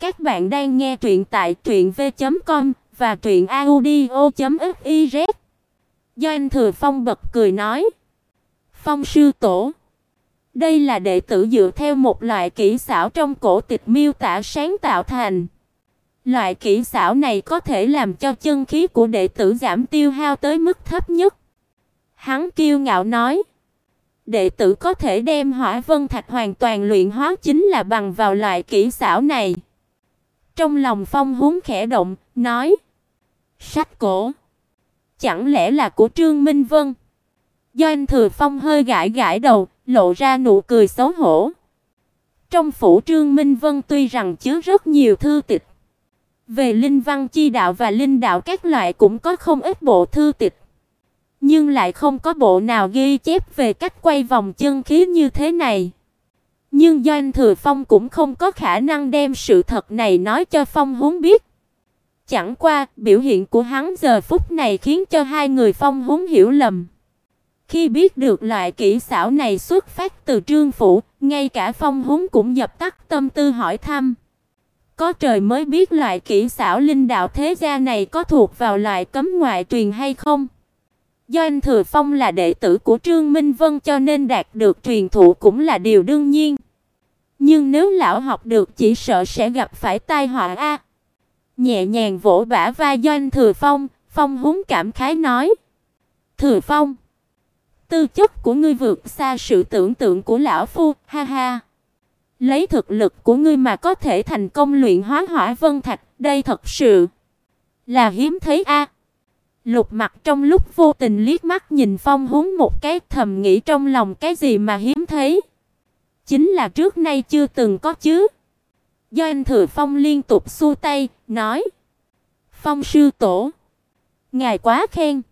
Các bạn đang nghe truyện tại truyệnv.com và truyệnaudio.fiz. Do anh Thừa Phong bật cười nói: "Phong sư tổ, đây là đệ tử dựa theo một loại kỹ xảo trong cổ tịch miêu tả sáng tạo thành. Loại kỹ xảo này có thể làm cho chân khí của đệ tử giảm tiêu hao tới mức thấp nhất." Hắn kiêu ngạo nói: đệ tử có thể đem Hỏa Vân Thạch hoàn toàn luyện hóa chính là bằng vào loại kỹ xảo này. Trong lòng Phong huống khẽ động, nói: "Sách cổ, chẳng lẽ là của Trương Minh Vân?" Do anh Thừa Phong hơi gãi gãi đầu, lộ ra nụ cười xấu hổ. Trong phủ Trương Minh Vân tuy rằng chứa rất nhiều thư tịch, về linh văn chi đạo và linh đạo các loại cũng có không ít bộ thư tịch nhưng lại không có bộ nào ghi chép về cách quay vòng chân khí như thế này. Nhưng Doanh Thừa Phong cũng không có khả năng đem sự thật này nói cho Phong Húng biết. Chẳng qua, biểu hiện của hắn giờ phút này khiến cho hai người Phong Húng hiểu lầm. Khi biết được loại kỹ xảo này xuất phát từ Trương phủ, ngay cả Phong Húng cũng dập tắt tâm tư hỏi thăm. Có trời mới biết loại kỹ xảo linh đạo thế gia này có thuộc vào loại cấm ngoại truyền hay không. Do anh Thừa Phong là đệ tử của Trương Minh Vân cho nên đạt được truyền thụ cũng là điều đương nhiên. Nhưng nếu lão học được chỉ sợ sẽ gặp phải tai họa a. Nhẹ nhàng vỗ bả vai doanh Thừa Phong, Phong húng cảm khái nói: "Thừa Phong, tư chất của ngươi vượt xa sự tưởng tượng của lão phu, ha ha. Lấy thực lực của ngươi mà có thể thành công luyện hóa Hỏa Vân Thạch, đây thật sự là hiếm thấy a." Lục Mặc trong lúc vô tình liếc mắt nhìn Phong Húng một cái, thầm nghĩ trong lòng cái gì mà hiếm thấy. Chính là trước nay chưa từng có chứ. Do anh Thừa Phong liên tục xua tay, nói: "Phong sư tổ, ngài quá khen.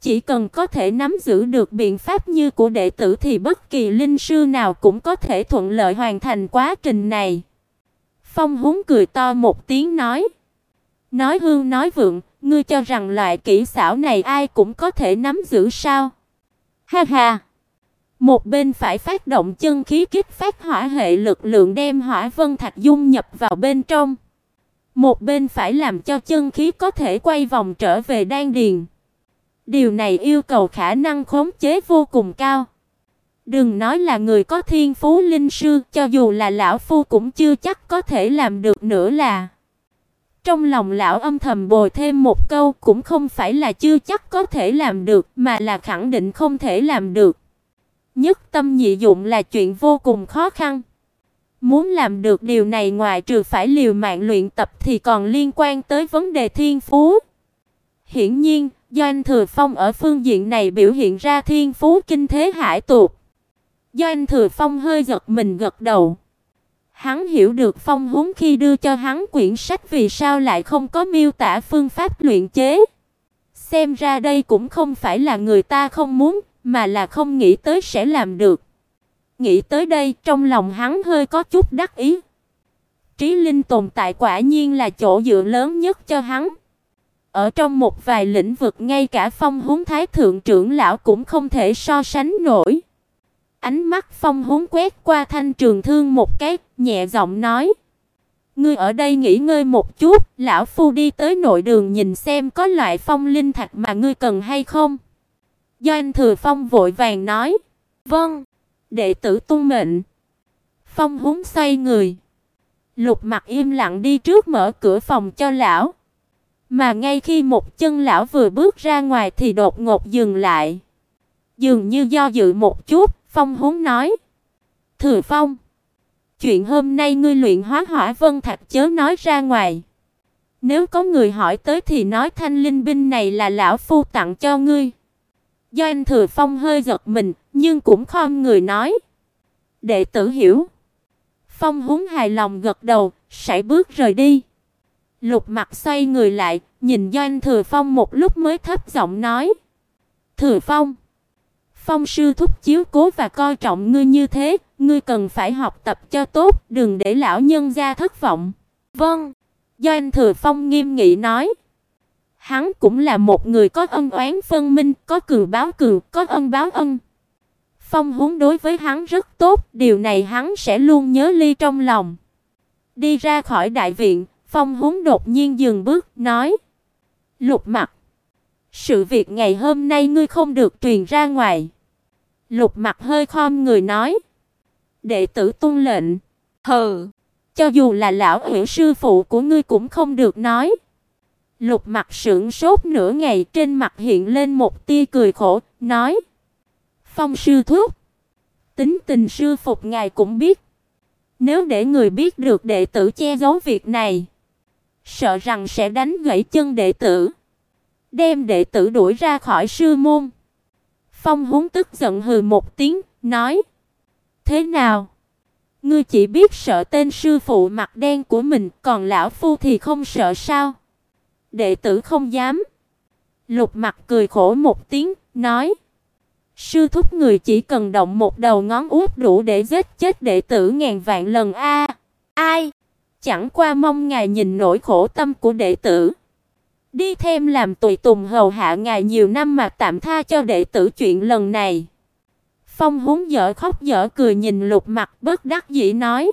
Chỉ cần có thể nắm giữ được biện pháp như của đệ tử thì bất kỳ linh sư nào cũng có thể thuận lợi hoàn thành quá trình này." Phong Húng cười to một tiếng nói: "Nói hương nói vượng, Ngươi cho rằng loại kỹ xảo này ai cũng có thể nắm giữ sao? Ha ha. Một bên phải phát động chân khí kích phát hỏa hệ lực lượng đem hỏa vân thạch dung nhập vào bên trong. Một bên phải làm cho chân khí có thể quay vòng trở về đan điền. Điều này yêu cầu khả năng khống chế vô cùng cao. Đừng nói là người có thiên phú linh sư, cho dù là lão phu cũng chưa chắc có thể làm được nữa là. Trong lòng lão âm thầm bồi thêm một câu cũng không phải là chưa chắc có thể làm được, mà là khẳng định không thể làm được. Nhất tâm nhị dụng là chuyện vô cùng khó khăn. Muốn làm được điều này ngoài trừ phải liều mạng luyện tập thì còn liên quan tới vấn đề thiên phú. Hiển nhiên, Doanh Thừa Phong ở phương diện này biểu hiện ra thiên phú kinh thế hải tuột. Doanh Thừa Phong hơi giật mình gật đầu. Hắn hiểu được Phong Húng khi đưa cho hắn quyển sách vì sao lại không có miêu tả phương pháp luyện chế. Xem ra đây cũng không phải là người ta không muốn, mà là không nghĩ tới sẽ làm được. Nghĩ tới đây, trong lòng hắn hơi có chút đắc ý. Trí linh tồn tại quả nhiên là chỗ dựa lớn nhất cho hắn. Ở trong một vài lĩnh vực ngay cả Phong Húng Thái thượng trưởng lão cũng không thể so sánh nổi. Ánh mắt Phong Húng quét qua thanh trường thương một cái, nhẹ giọng nói: "Ngươi ở đây nghỉ ngơi một chút, lão phu đi tới nội đường nhìn xem có loại phong linh thạch mà ngươi cần hay không." Doanh Thừa Phong vội vàng nói: "Vâng, đệ tử tu mệnh." Phong Húng xoay người, Lục Mặc im lặng đi trước mở cửa phòng cho lão. Mà ngay khi một chân lão vừa bước ra ngoài thì đột ngột dừng lại. Dường như do dự một chút, Phong Húng nói: "Thừa Phong, chuyện hôm nay ngươi luyện hóa hỏa vân thạch chớ nói ra ngoài. Nếu có người hỏi tới thì nói thanh linh binh này là lão phu tặng cho ngươi." Do anh Thừa Phong hơi giật mình, nhưng cũng khom người nói: "Đệ tử hiểu." Phong Húng hài lòng gật đầu, sải bước rời đi. Lục Mặc xoay người lại, nhìn Doanh Thừa Phong một lúc mới thấp giọng nói: "Thừa Phong, Phong sư thúc chiếu cố và coi trọng ngươi như thế, ngươi cần phải học tập cho tốt, đừng để lão nhân gia thất vọng." "Vâng." Doanh Thừa Phong nghiêm nghị nói. Hắn cũng là một người có ân oán phân minh, có cừu báo cừu, có ân báo ân. Phong huống đối với hắn rất tốt, điều này hắn sẽ luôn nhớ ly trong lòng. Đi ra khỏi đại viện, Phong huống đột nhiên dừng bước, nói: "Lục Mặc, sự việc ngày hôm nay ngươi không được truyền ra ngoài." Lục Mặc hơi khom người nói: "Đệ tử tuân lệnh." "Hừ, cho dù là lão hữu sư phụ của ngươi cũng không được nói." Lục Mặc sững sốt nửa ngày, trên mặt hiện lên một tia cười khổ, nói: "Phong sư thúc, tính tình sư phục ngài cũng biết, nếu để người biết được đệ tử che giấu việc này, sợ rằng sẽ đánh gãy chân đệ tử, đem đệ tử đuổi ra khỏi sư môn." Phong Húng tức giận hừ một tiếng, nói: "Thế nào? Ngươi chỉ biết sợ tên sư phụ mặt đen của mình, còn lão phu thì không sợ sao?" Đệ tử không dám. Lục Mặc cười khổ một tiếng, nói: Sư thúc người chỉ cần động một đầu ngón út đủ để giết chết đệ tử ngàn vạn lần a. ai? Chẳng qua mong ngài nhìn nỗi khổ tâm của đệ tử. Đi thêm làm tùy tùng hầu hạ ngài nhiều năm mà tạm tha cho đệ tử chuyện lần này. Phong húng dở khóc dở cười nhìn Lục Mặc bất đắc dĩ nói: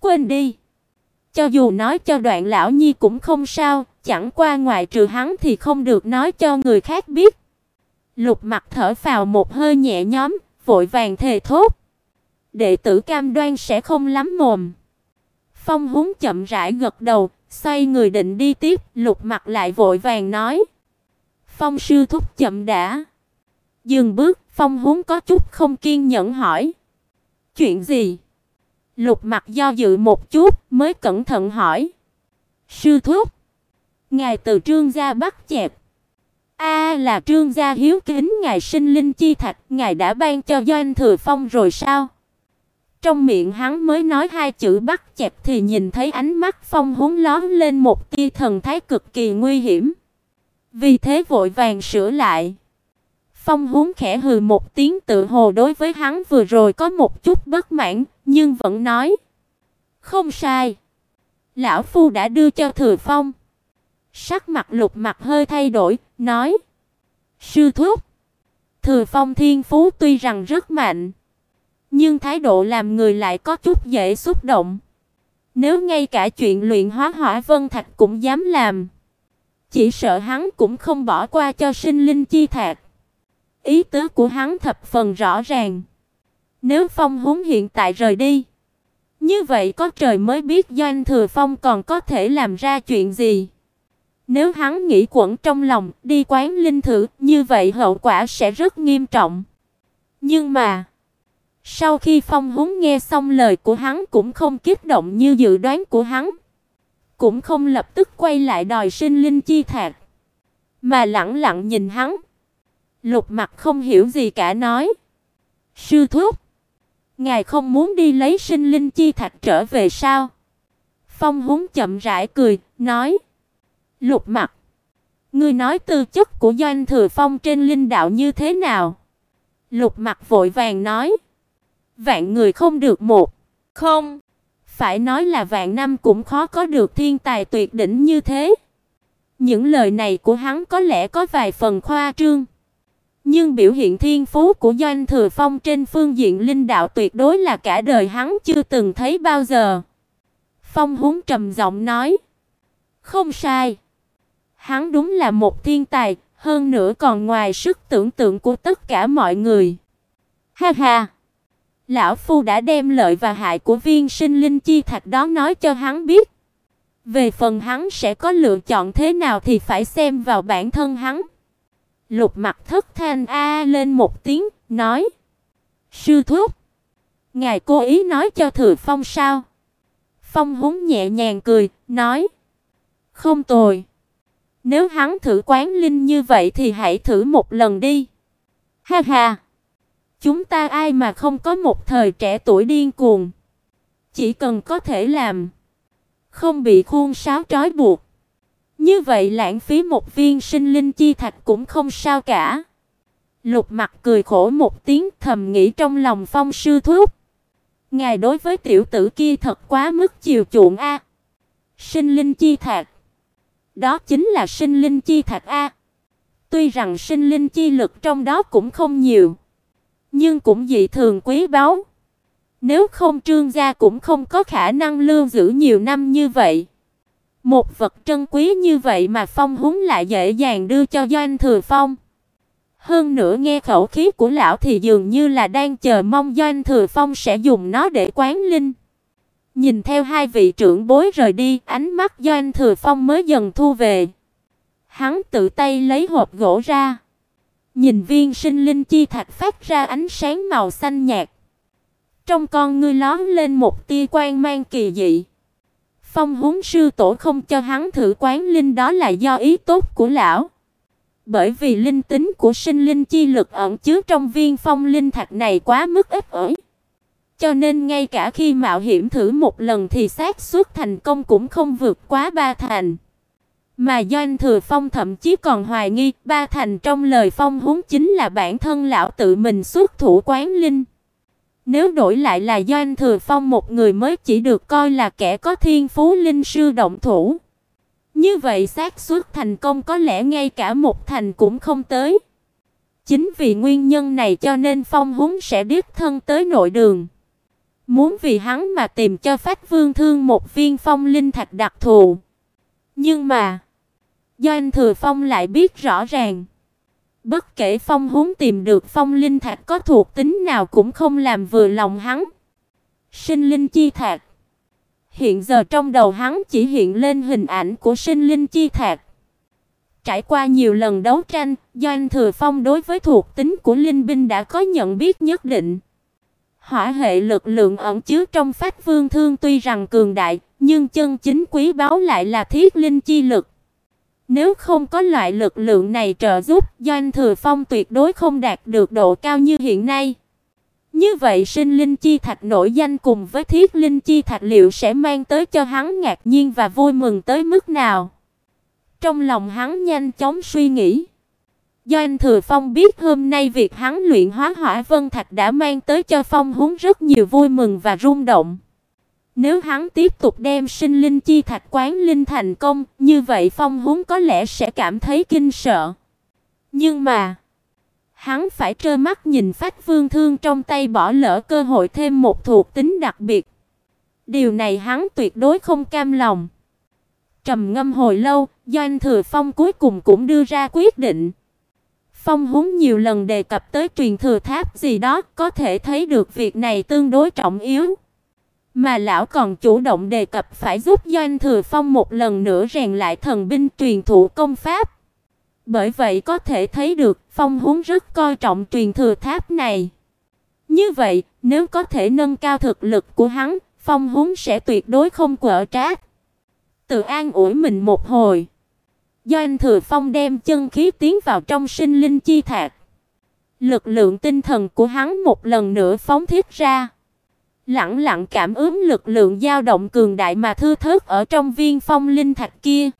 "Quên đi, cho dù nói cho Đoạn lão nhi cũng không sao, chẳng qua ngoại trừ hắn thì không được nói cho người khác biết." Lục Mặc thở phào một hơi nhẹ nhõm, vội vàng thề thốt: "Đệ tử cam đoan sẽ không lắm mồm." Phong Húng chậm rãi gật đầu, xoay người định đi tiếp, Lục Mặc lại vội vàng nói: "Phong sư thúc chậm đã." Dừng bước, Phong Húng có chút không kiên nhẫn hỏi: "Chuyện gì?" Lục Mặc do dự một chút, mới cẩn thận hỏi: "Sư thúc, ngài từ Trương gia bắt chẹp?" A là Trương gia hiếu kính ngài sinh linh chi thạch, ngài đã ban cho Doanh Thừa Phong rồi sao? Trong miệng hắn mới nói hai chữ bắt chẹp thì nhìn thấy ánh mắt Phong húng lóe lên một tia thần thái cực kỳ nguy hiểm. Vì thế vội vàng sửa lại. Phong húng khẽ hừ một tiếng tự hồ đối với hắn vừa rồi có một chút bất mãn, nhưng vẫn nói: "Không sai, lão phu đã đưa cho Thừa Phong." Sắc mặt Lục Mặc hơi thay đổi, nói: "Sư thúc, Thừa Phong Thiên Phú tuy rằng rất mạnh, nhưng thái độ làm người lại có chút dễ xúc động. Nếu ngay cả chuyện luyện hóa hỏa vân thạch cũng dám làm, chỉ sợ hắn cũng không bỏ qua cho sinh linh chi thạch." Ý tứ của hắn thập phần rõ ràng. Nếu Phong Húng hiện tại rời đi, như vậy có trời mới biết Doanh Thừa Phong còn có thể làm ra chuyện gì. Nếu hắn nghĩ quẩn trong lòng, đi quán linh thử, như vậy hậu quả sẽ rất nghiêm trọng. Nhưng mà, sau khi Phong Húng nghe xong lời của hắn cũng không kích động như dự đoán của hắn, cũng không lập tức quay lại đòi sinh linh chi thạc, mà lặng lặng nhìn hắn. Lục Mặc không hiểu gì cả nói: "Sư thúc, ngài không muốn đi lấy sinh linh chi thạch trở về sao?" Phong Húng chậm rãi cười, nói: Lục Mặc, ngươi nói tư chất của Doanh Thừa Phong trên linh đạo như thế nào? Lục Mặc vội vàng nói, vạn người không được một, không, phải nói là vạn năm cũng khó có được thiên tài tuyệt đỉnh như thế. Những lời này của hắn có lẽ có vài phần khoa trương, nhưng biểu hiện thiên phú của Doanh Thừa Phong trên phương diện linh đạo tuyệt đối là cả đời hắn chưa từng thấy bao giờ. Phong Húng trầm giọng nói, không sai. Hắn đúng là một thiên tài, hơn nữa còn ngoài sức tưởng tượng của tất cả mọi người. Ha ha. Lão phu đã đem lợi và hại của viên sinh linh chi thạch đó nói cho hắn biết. Về phần hắn sẽ có lựa chọn thế nào thì phải xem vào bản thân hắn. Lục Mặc thất thanh a lên một tiếng, nói: "Sư thúc, ngài cố ý nói cho Thừa Phong sao?" Phong húng nhẹ nhàng cười, nói: "Không tồi." Nếu hắn thử quán linh như vậy thì hãy thử một lần đi. Ha ha. Chúng ta ai mà không có một thời trẻ tuổi điên cuồng. Chỉ cần có thể làm, không bị khuôn sáo trói buộc. Như vậy lãng phí một viên sinh linh chi thạch cũng không sao cả. Lục Mặc cười khổ một tiếng, thầm nghĩ trong lòng Phong sư thúc. Ngài đối với tiểu tử kia thật quá mức chiều chuộng a. Sinh linh chi thạch đó chính là sinh linh chi thạch a. Tuy rằng sinh linh chi lực trong đó cũng không nhiều, nhưng cũng dị thường quý báu. Nếu không Trương gia cũng không có khả năng lưu giữ nhiều năm như vậy. Một vật trân quý như vậy mà Phong Húng lại dễ dàng đưa cho Doanh Thừa Phong. Hơn nữa nghe khẩu khí của lão thì dường như là đang chờ mong Doanh Thừa Phong sẽ dùng nó để quán linh. Nhìn theo hai vị trưởng bối rời đi, ánh mắt Doanh Thừa Phong mới dần thu về. Hắn tự tay lấy hộp gỗ ra, nhìn viên sinh linh chi thạch phát ra ánh sáng màu xanh nhạt. Trong con ngươi lóe lên một tia quang mang kỳ dị. Phong huống sư tổ không cho hắn thử quán linh đó là do ý tốt của lão. Bởi vì linh tính của sinh linh chi lực ẩn chứa trong viên phong linh thạch này quá mức ít ỏi. Cho nên ngay cả khi mạo hiểm thử một lần thì xác suất thành công cũng không vượt quá ba thành. Mà Doanh Thừa Phong thậm chí còn hoài nghi ba thành trong lời phong huống chính là bản thân lão tự mình xuất thủ quán linh. Nếu đổi lại là Doanh Thừa Phong một người mới chỉ được coi là kẻ có thiên phú linh sư động thủ. Như vậy xác suất thành công có lẽ ngay cả một thành cũng không tới. Chính vì nguyên nhân này cho nên Phong Húng sẽ đích thân tới nội đường. Muốn vì hắn mà tìm cho Phách Vương Thương một viên phong linh thạch đặc thù. Nhưng mà, do anh Thừa Phong lại biết rõ ràng, bất kể Phong Húng tìm được phong linh thạch có thuộc tính nào cũng không làm vừa lòng hắn. Sinh linh chi thạch Hiện giờ trong đầu hắn chỉ hiện lên hình ảnh của sinh linh chi thạch. Trải qua nhiều lần đấu tranh, Doanh Thừa Phong đối với thuộc tính của linh binh đã có nhận biết nhất định. Hỏa hệ lực lượng ẩn chứa trong Phách Vương Thương tuy rằng cường đại, nhưng chân chính quý báu lại là thiết linh chi lực. Nếu không có loại lực lượng này trợ giúp, Doanh Thừa Phong tuyệt đối không đạt được độ cao như hiện nay. Như vậy sinh linh chi thạch nổi danh cùng với thiết linh chi thạch liệu sẽ mang tới cho hắn ngạc nhiên và vui mừng tới mức nào? Trong lòng hắn nhanh chóng suy nghĩ. Do anh Thừa Phong biết hôm nay việc hắn luyện hóa hỏa vân thạch đã mang tới cho Phong Húng rất nhiều vui mừng và rung động. Nếu hắn tiếp tục đem sinh linh chi thạch quán linh thành công, như vậy Phong Húng có lẽ sẽ cảm thấy kinh sợ. Nhưng mà, hắn phải trơ mắt nhìn Phách Vương Thương trong tay bỏ lỡ cơ hội thêm một thuộc tính đặc biệt. Điều này hắn tuyệt đối không cam lòng. Trầm ngâm hồi lâu, Doanh Thừa Phong cuối cùng cũng đưa ra quyết định. Phong Húng nhiều lần đề cập tới truyền thừa tháp gì đó, có thể thấy được việc này tương đối trọng yếu. Mà lão còn chủ động đề cập phải giúp Doanh Thừa Phong một lần nữa rèn lại thần binh truyền thụ công pháp. Bởi vậy có thể thấy được Phong huống rất coi trọng truyền thừa tháp này. Như vậy, nếu có thể nâng cao thực lực của hắn, Phong huống sẽ tuyệt đối không quở trách. Tự an ủi mình một hồi. doanh Thừa Phong đem chân khí tiến vào trong sinh linh chi thạch. Lực lượng tinh thần của hắn một lần nữa phóng thiết ra. Lặng lặng cảm ứng lực lượng dao động cường đại mà thư thớt ở trong viên phong linh thạch kia.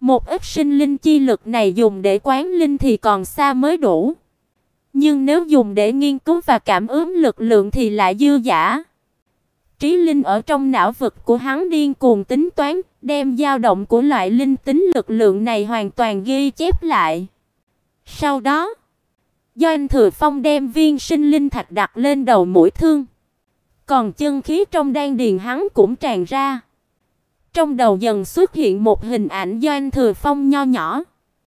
Một ít sinh linh chi lực này dùng để quán linh thì còn xa mới đủ. Nhưng nếu dùng để nghiên cứu và cảm ứng lực lượng thì lại dư giả. Trí linh ở trong não vực của hắn điên cuồng tính toán, đem dao động của loại linh tính lực lượng này hoàn toàn ghi chép lại. Sau đó, do anh Thừa Phong đem viên sinh linh thạch đặt lên đầu mũi thương. Còn chân khí trong đan điền hắn cũng tràn ra. Trong đầu dần xuất hiện một hình ảnh do anh Thừa Phong nho nhỏ.